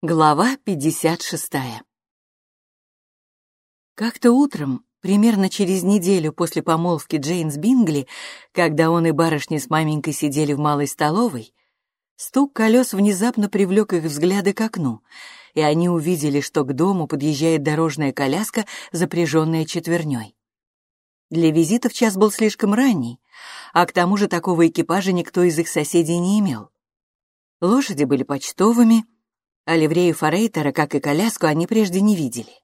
Глава 56 Как-то утром, примерно через неделю после помолвки Джейн с Бингли, когда он и барышня с маменькой сидели в малой столовой, стук колес внезапно привлек их взгляды к окну, и они увидели, что к дому подъезжает дорожная коляска, запряженная четверней. Для визитов час был слишком ранний, а к тому же такого экипажа никто из их соседей не имел. Лошади были почтовыми — а ливрею Форейтера, как и коляску, они прежде не видели.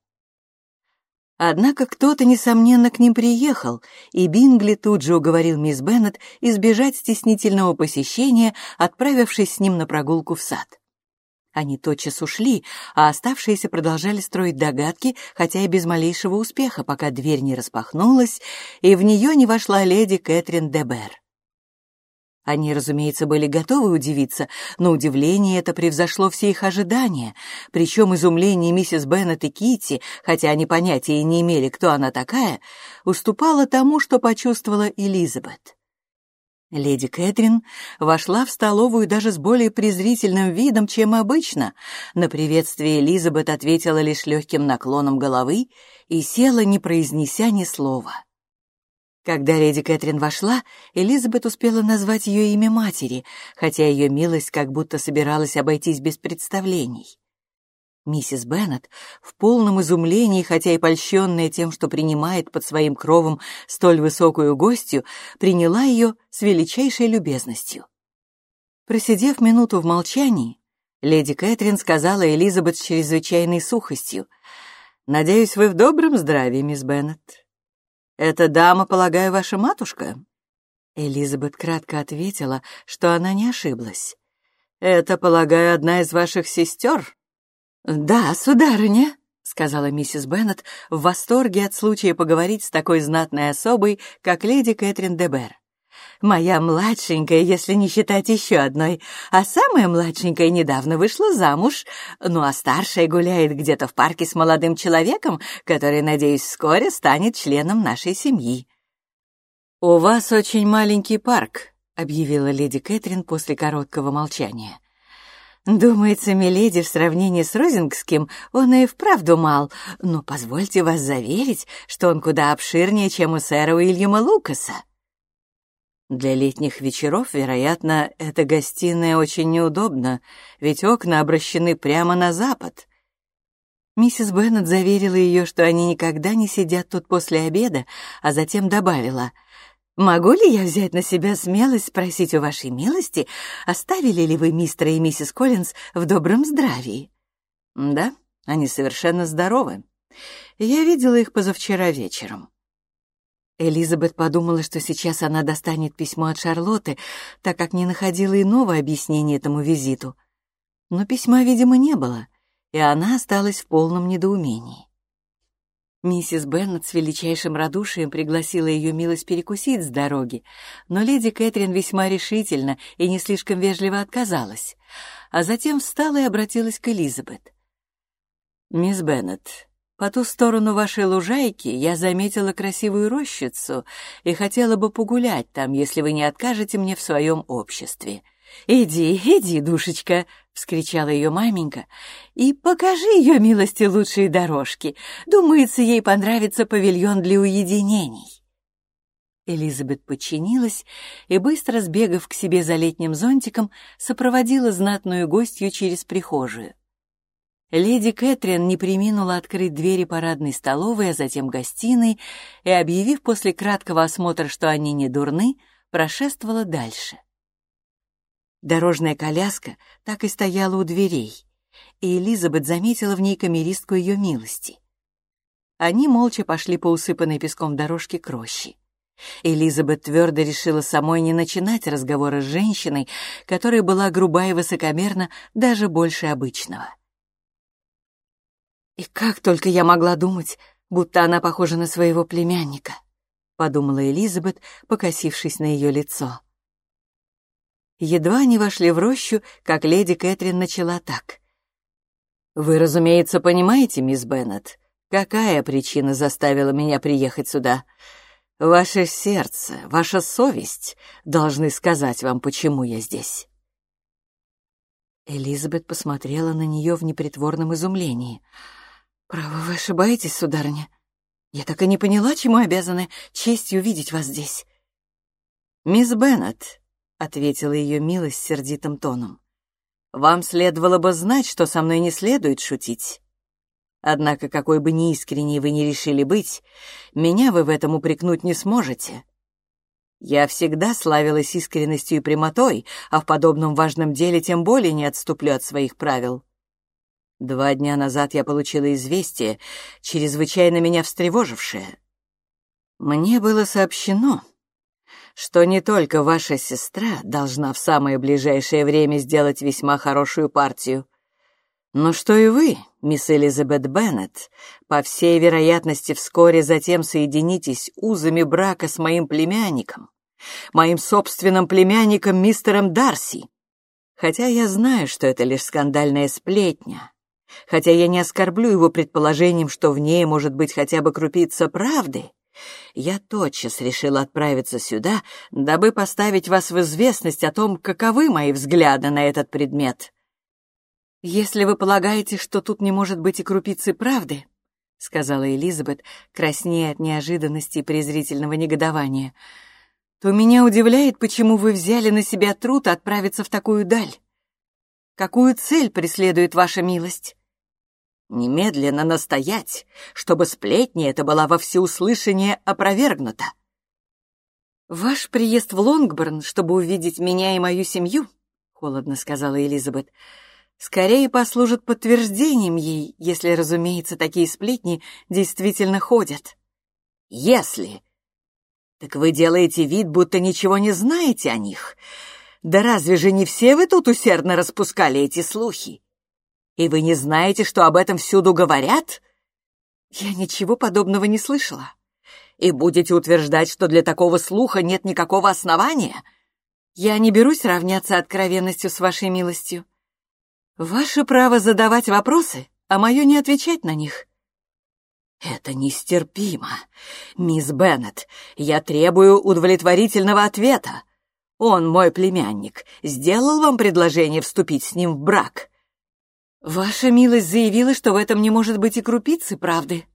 Однако кто-то, несомненно, к ним приехал, и Бингли тут же уговорил мисс Беннет избежать стеснительного посещения, отправившись с ним на прогулку в сад. Они тотчас ушли, а оставшиеся продолжали строить догадки, хотя и без малейшего успеха, пока дверь не распахнулась, и в нее не вошла леди Кэтрин Дебер. Они, разумеется, были готовы удивиться, но удивление это превзошло все их ожидания, причем изумление миссис Беннет и Китти, хотя они понятия и не имели, кто она такая, уступало тому, что почувствовала Элизабет. Леди Кэтрин вошла в столовую даже с более презрительным видом, чем обычно. На приветствие Элизабет ответила лишь легким наклоном головы и села, не произнеся ни слова. Когда леди Кэтрин вошла, Элизабет успела назвать ее имя матери, хотя ее милость как будто собиралась обойтись без представлений. Миссис Беннет, в полном изумлении, хотя и польщенная тем, что принимает под своим кровом столь высокую гостью, приняла ее с величайшей любезностью. Просидев минуту в молчании, леди Кэтрин сказала Элизабет с чрезвычайной сухостью, «Надеюсь, вы в добром здравии, мисс Беннет. «Эта дама, полагаю, ваша матушка?» Элизабет кратко ответила, что она не ошиблась. «Это, полагаю, одна из ваших сестер?» «Да, сударыня», — сказала миссис Беннет в восторге от случая поговорить с такой знатной особой, как леди Кэтрин Дебер. Моя младшенькая, если не считать еще одной, а самая младшенькая недавно вышла замуж, ну а старшая гуляет где-то в парке с молодым человеком, который, надеюсь, вскоре станет членом нашей семьи. «У вас очень маленький парк», — объявила леди Кэтрин после короткого молчания. «Думается, миледи, в сравнении с Розингским он и вправду мал, но позвольте вас заверить, что он куда обширнее, чем у сэра Уильяма Лукаса». Для летних вечеров, вероятно, эта гостиная очень неудобна, ведь окна обращены прямо на запад. Миссис Беннет заверила ее, что они никогда не сидят тут после обеда, а затем добавила, «Могу ли я взять на себя смелость спросить у вашей милости, оставили ли вы мистера и миссис Коллинз в добром здравии?» «Да, они совершенно здоровы. Я видела их позавчера вечером». Элизабет подумала, что сейчас она достанет письмо от Шарлотты, так как не находила иного объяснения этому визиту. Но письма, видимо, не было, и она осталась в полном недоумении. Миссис Беннет с величайшим радушием пригласила ее милость перекусить с дороги, но леди Кэтрин весьма решительно и не слишком вежливо отказалась, а затем встала и обратилась к Элизабет. «Мисс Беннет, по ту сторону вашей лужайки я заметила красивую рощицу и хотела бы погулять там, если вы не откажете мне в своем обществе. «Иди, иди, душечка!» — вскричала ее маменька. «И покажи ее милости лучшие дорожки. Думается, ей понравится павильон для уединений». Элизабет подчинилась и, быстро сбегав к себе за летним зонтиком, сопроводила знатную гостью через прихожую. Леди Кэтрин не приминула открыть двери парадной столовой, а затем гостиной, и, объявив после краткого осмотра, что они не дурны, прошествовала дальше. Дорожная коляска так и стояла у дверей, и Элизабет заметила в ней камеристку ее милости. Они молча пошли по усыпанной песком дорожке к роще. Элизабет твердо решила самой не начинать разговора с женщиной, которая была груба и высокомерна даже больше обычного. «И как только я могла думать, будто она похожа на своего племянника», — подумала Элизабет, покосившись на ее лицо. Едва они вошли в рощу, как леди Кэтрин начала так. «Вы, разумеется, понимаете, мисс Беннет, какая причина заставила меня приехать сюда? Ваше сердце, ваша совесть должны сказать вам, почему я здесь». Элизабет посмотрела на нее в непритворном изумлении. «Право, вы ошибаетесь, сударыня. Я так и не поняла, чему обязаны честью видеть вас здесь». «Мисс Беннет», — ответила ее милость сердитым тоном, — «вам следовало бы знать, что со мной не следует шутить. Однако, какой бы неискренней вы ни решили быть, меня вы в этом упрекнуть не сможете. Я всегда славилась искренностью и прямотой, а в подобном важном деле тем более не отступлю от своих правил. Два дня назад я получила известие, чрезвычайно меня встревожившее. Мне было сообщено, что не только ваша сестра должна в самое ближайшее время сделать весьма хорошую партию, но что и вы, мисс Элизабет Беннет, по всей вероятности вскоре затем соединитесь узами брака с моим племянником, моим собственным племянником мистером Дарси. Хотя я знаю, что это лишь скандальная сплетня, хотя я не оскорблю его предположением, что в ней может быть хотя бы крупица правды, я тотчас решил отправиться сюда, дабы поставить вас в известность о том, каковы мои взгляды на этот предмет. Если вы полагаете, что тут не может быть и крупицы правды, — сказала Элизабет, краснея от неожиданности и презрительного негодования, — то меня удивляет, почему вы взяли на себя труд отправиться в такую даль. Какую цель преследует ваша милость? Немедленно настоять, чтобы сплетни это была во всеуслышание опровергнута. «Ваш приезд в Лонгборн, чтобы увидеть меня и мою семью», — холодно сказала Элизабет, — «скорее послужит подтверждением ей, если, разумеется, такие сплетни действительно ходят». «Если», так вы делаете вид, будто ничего не знаете о них. Да разве же не все вы тут усердно распускали эти слухи? И вы не знаете, что об этом всюду говорят? Я ничего подобного не слышала. И будете утверждать, что для такого слуха нет никакого основания? Я не берусь равняться откровенностью с вашей милостью. Ваше право задавать вопросы, а мое не отвечать на них. «Это нестерпимо. Мисс Беннет, я требую удовлетворительного ответа. Он мой племянник. Сделал вам предложение вступить с ним в брак?» «Ваша милость заявила, что в этом не может быть и крупицы правды».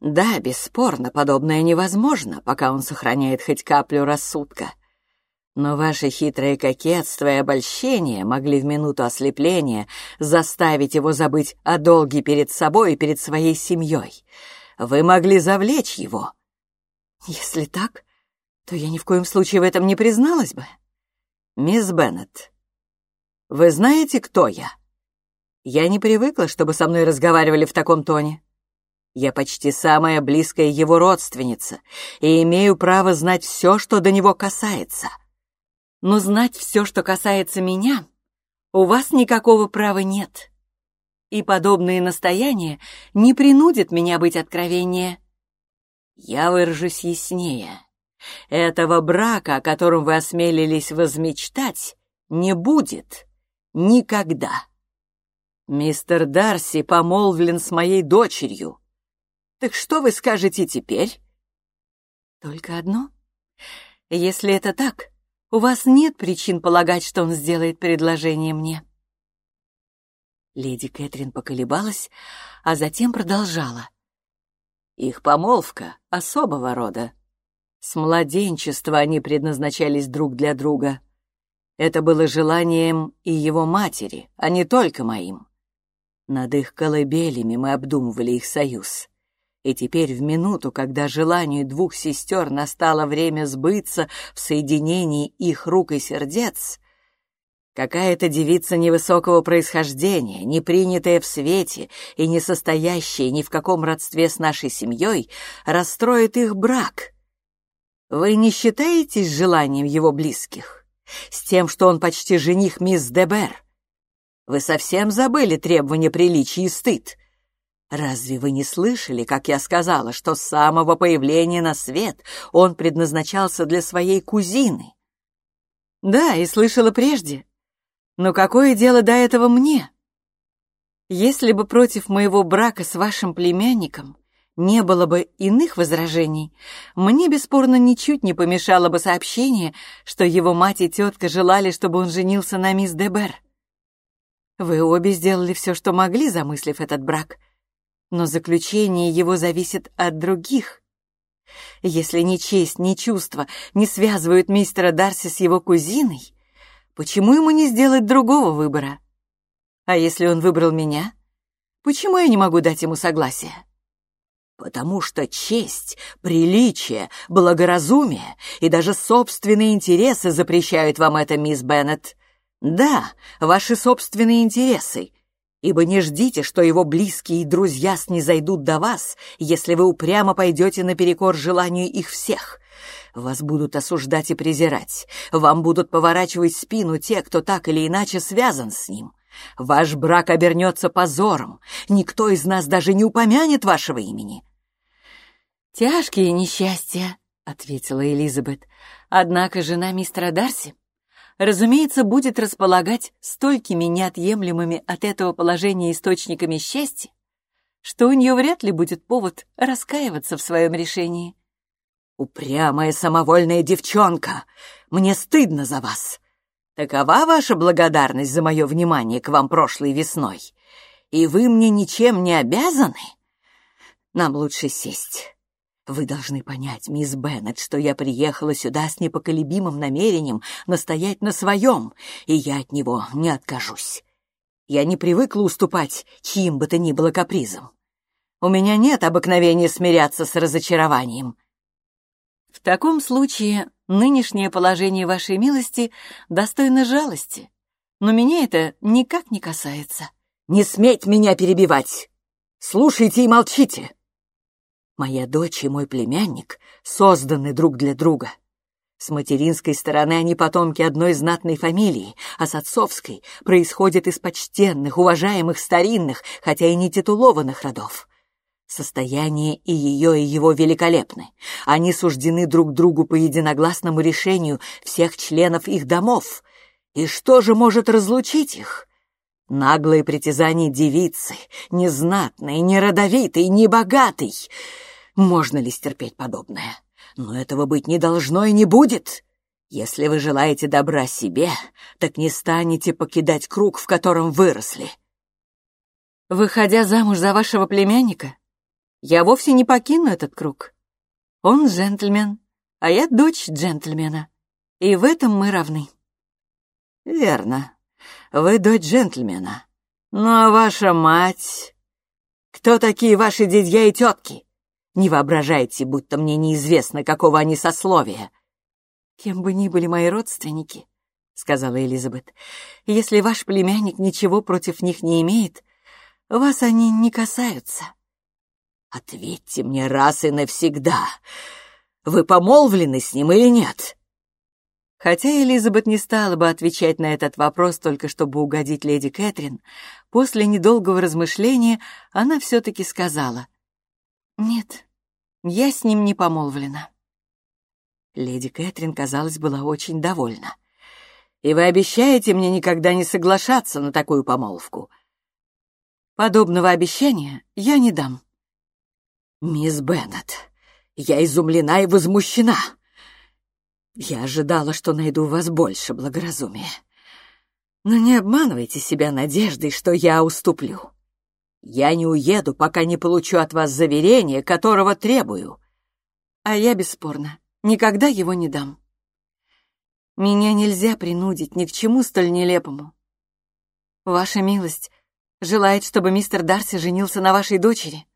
«Да, бесспорно, подобное невозможно, пока он сохраняет хоть каплю рассудка. Но ваше хитрое кокетство и обольщение могли в минуту ослепления заставить его забыть о долге перед собой и перед своей семьей. Вы могли завлечь его. Если так, то я ни в коем случае в этом не призналась бы. Мисс Беннет, вы знаете, кто я? Я не привыкла, чтобы со мной разговаривали в таком тоне. Я почти самая близкая его родственница и имею право знать все, что до него касается но знать все, что касается меня, у вас никакого права нет. И подобные настояния не принудят меня быть откровеннее. Я выражусь яснее. Этого брака, о котором вы осмелились возмечтать, не будет никогда. Мистер Дарси помолвлен с моей дочерью. Так что вы скажете теперь? Только одно. Если это так, у вас нет причин полагать, что он сделает предложение мне». Леди Кэтрин поколебалась, а затем продолжала. «Их помолвка особого рода. С младенчества они предназначались друг для друга. Это было желанием и его матери, а не только моим. Над их колыбелями мы обдумывали их союз. И теперь в минуту, когда желанию двух сестер настало время сбыться в соединении их рук и сердец, какая-то девица невысокого происхождения, не принятая в свете и не состоящая ни в каком родстве с нашей семьей, расстроит их брак. Вы не считаетесь желанием его близких? С тем, что он почти жених мисс Дебер? Вы совсем забыли требования приличия и стыд? Разве вы не слышали, как я сказала, что с самого появления на свет он предназначался для своей кузины? Да, и слышала прежде. Но какое дело до этого мне? Если бы против моего брака с вашим племянником не было бы иных возражений, мне бесспорно ничуть не помешало бы сообщение, что его мать и тетка желали, чтобы он женился на мисс Дебер. Вы обе сделали все, что могли, замыслив этот брак. Но заключение его зависит от других. Если ни честь, ни чувства не связывают мистера Дарси с его кузиной, почему ему не сделать другого выбора? А если он выбрал меня, почему я не могу дать ему согласие? Потому что честь, приличие, благоразумие и даже собственные интересы запрещают вам это, мисс Беннет. Да, ваши собственные интересы, ибо не ждите, что его близкие и друзья снизойдут до вас, если вы упрямо пойдете наперекор желанию их всех. Вас будут осуждать и презирать, вам будут поворачивать спину те, кто так или иначе связан с ним. Ваш брак обернется позором, никто из нас даже не упомянет вашего имени. «Тяжкие несчастья», — ответила Элизабет. «Однако жена мистера Дарси, разумеется, будет располагать столькими неотъемлемыми от этого положения источниками счастья, что у нее вряд ли будет повод раскаиваться в своем решении». «Упрямая самовольная девчонка! Мне стыдно за вас! Такова ваша благодарность за мое внимание к вам прошлой весной? И вы мне ничем не обязаны? Нам лучше сесть». Вы должны понять, мисс Беннет, что я приехала сюда с непоколебимым намерением настоять на своем, и я от него не откажусь. Я не привыкла уступать чьим бы то ни было капризом. У меня нет обыкновения смиряться с разочарованием. В таком случае нынешнее положение вашей милости достойно жалости, но меня это никак не касается. Не сметь меня перебивать! Слушайте и молчите! Моя дочь и мой племянник созданы друг для друга. С материнской стороны они потомки одной знатной фамилии, а с отцовской происходят из почтенных, уважаемых старинных, хотя и не титулованных родов. Состояние и ее, и его великолепны. Они суждены друг другу по единогласному решению всех членов их домов. И что же может разлучить их? Наглые притязания девицы, незнатной, неродовитой, небогатой — можно ли стерпеть подобное? Но этого быть не должно и не будет. Если вы желаете добра себе, так не станете покидать круг, в котором выросли. Выходя замуж за вашего племянника, я вовсе не покину этот круг. Он джентльмен, а я дочь джентльмена. И в этом мы равны. Верно. Вы дочь джентльмена. Ну а ваша мать... Кто такие ваши дядья и тетки? Не воображайте, будто мне неизвестно, какого они сословия». «Кем бы ни были мои родственники», — сказала Элизабет, «если ваш племянник ничего против них не имеет, вас они не касаются». «Ответьте мне раз и навсегда, вы помолвлены с ним или нет?» Хотя Элизабет не стала бы отвечать на этот вопрос только чтобы угодить леди Кэтрин, после недолгого размышления она все-таки сказала «Нет, я с ним не помолвлена». Леди Кэтрин, казалось, была очень довольна. «И вы обещаете мне никогда не соглашаться на такую помолвку?» «Подобного обещания я не дам». «Мисс Беннет, я изумлена и возмущена. Я ожидала, что найду у вас больше благоразумия. Но не обманывайте себя надеждой, что я уступлю. Я не уеду, пока не получу от вас заверение, которого требую. А я, бесспорно, никогда его не дам. Меня нельзя принудить ни к чему столь нелепому. Ваша милость желает, чтобы мистер Дарси женился на вашей дочери.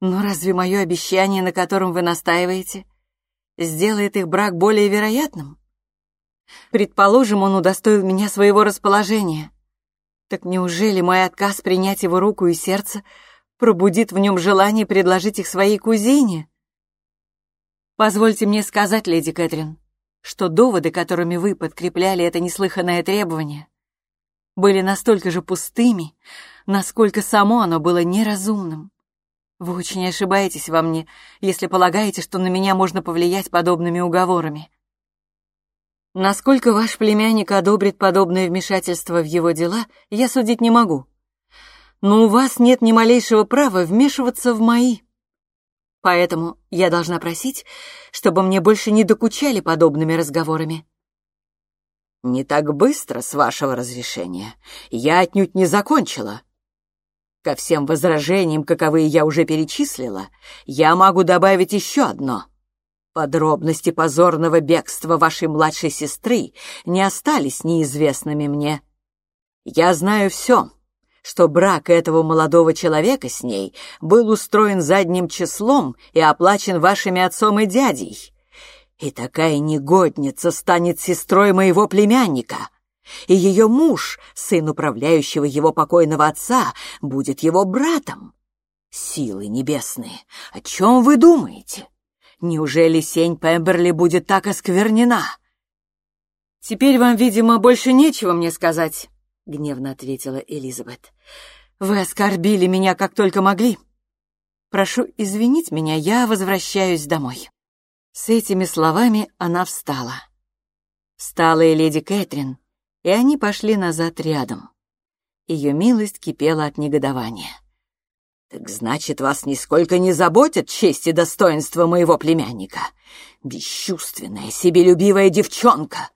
Но разве мое обещание, на котором вы настаиваете, сделает их брак более вероятным? Предположим, он удостоил меня своего расположения — так неужели мой отказ принять его руку и сердце пробудит в нем желание предложить их своей кузине? Позвольте мне сказать, леди Кэтрин, что доводы, которыми вы подкрепляли это неслыханное требование, были настолько же пустыми, насколько само оно было неразумным. Вы очень ошибаетесь во мне, если полагаете, что на меня можно повлиять подобными уговорами. Насколько ваш племянник одобрит подобное вмешательство в его дела, я судить не могу. Но у вас нет ни малейшего права вмешиваться в мои. Поэтому я должна просить, чтобы мне больше не докучали подобными разговорами. «Не так быстро, с вашего разрешения. Я отнюдь не закончила. Ко всем возражениям, каковые я уже перечислила, я могу добавить еще одно. Подробности позорного бегства вашей младшей сестры не остались неизвестными мне. Я знаю все, что брак этого молодого человека с ней был устроен задним числом и оплачен вашими отцом и дядей. И такая негодница станет сестрой моего племянника. И ее муж, сын управляющего его покойного отца, будет его братом. Силы небесные, о чем вы думаете? Неужели сень Пемберли будет так осквернена? Теперь вам, видимо, больше нечего мне сказать, — гневно ответила Элизабет. Вы оскорбили меня, как только могли. Прошу извинить меня, я возвращаюсь домой. С этими словами она встала. Встала и леди Кэтрин, и они пошли назад рядом. Ее милость кипела от негодования. «Так значит, вас нисколько не заботит честь и достоинство моего племянника? Бесчувственная, себелюбивая девчонка!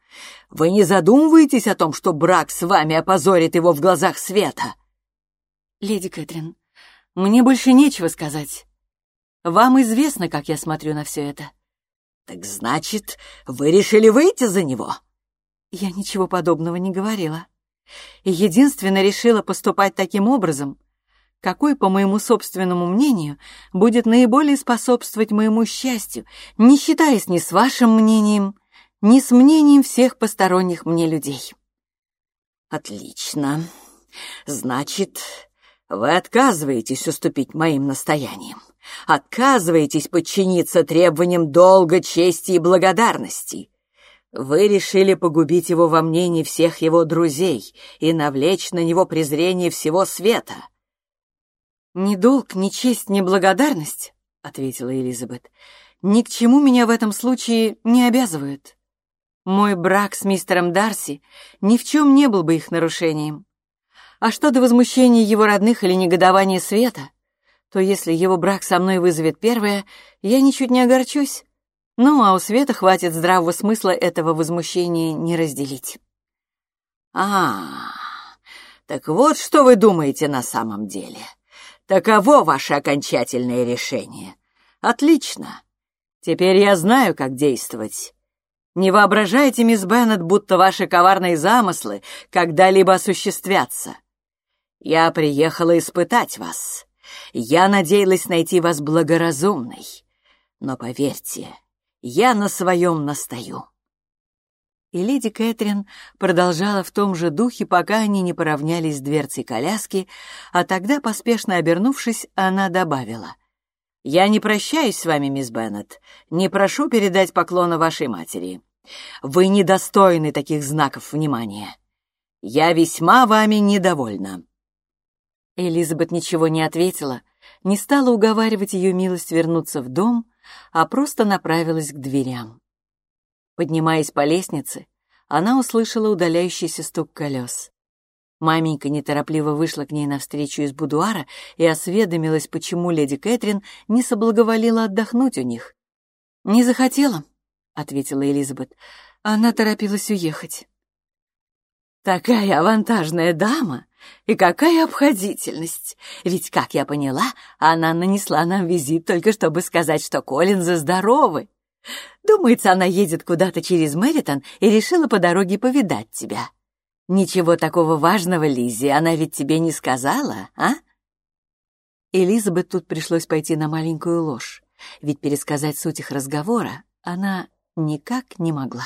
Вы не задумываетесь о том, что брак с вами опозорит его в глазах света?» «Леди Кэтрин, мне больше нечего сказать. Вам известно, как я смотрю на все это. «Так значит, вы решили выйти за него?» Я ничего подобного не говорила. Единственно решила поступать таким образом, какой, по моему собственному мнению, будет наиболее способствовать моему счастью, не считаясь ни с вашим мнением, ни с мнением всех посторонних мне людей. Отлично. Значит, вы отказываетесь уступить моим настояниям отказываетесь подчиниться требованиям долга, чести и благодарности. Вы решили погубить его во мнении всех его друзей и навлечь на него презрение всего света. «Ни долг, ни честь, ни благодарность», — ответила Элизабет, — «ни к чему меня в этом случае не обязывают. Мой брак с мистером Дарси ни в чем не был бы их нарушением. А что до возмущения его родных или негодования Света, то если его брак со мной вызовет первое, я ничуть не огорчусь. Ну, а у Света хватит здравого смысла этого возмущения не разделить. А, так вот что вы думаете на самом деле. Таково ваше окончательное решение. Отлично. Теперь я знаю, как действовать. Не воображайте, мисс Беннет, будто ваши коварные замыслы когда-либо осуществятся. Я приехала испытать вас. Я надеялась найти вас благоразумной, но поверьте, я на своем настаю». И леди Кэтрин продолжала в том же духе, пока они не поравнялись с дверцей коляски, а тогда, поспешно обернувшись, она добавила. «Я не прощаюсь с вами, мисс Беннет, не прошу передать поклона вашей матери. Вы недостойны таких знаков внимания. Я весьма вами недовольна. Элизабет ничего не ответила, не стала уговаривать ее милость вернуться в дом, а просто направилась к дверям. Поднимаясь по лестнице, она услышала удаляющийся стук колес. Маменька неторопливо вышла к ней навстречу из будуара и осведомилась, почему леди Кэтрин не соблаговолила отдохнуть у них. «Не захотела», — ответила Элизабет. Она торопилась уехать. «Такая авантажная дама!» И какая обходительность! Ведь, как я поняла, она нанесла нам визит только чтобы сказать, что Коллинзы здоровы. Думается, она едет куда-то через Мэритон и решила по дороге повидать тебя. Ничего такого важного, Лиззи, она ведь тебе не сказала, а? Элизабет тут пришлось пойти на маленькую ложь, ведь пересказать суть их разговора она никак не могла.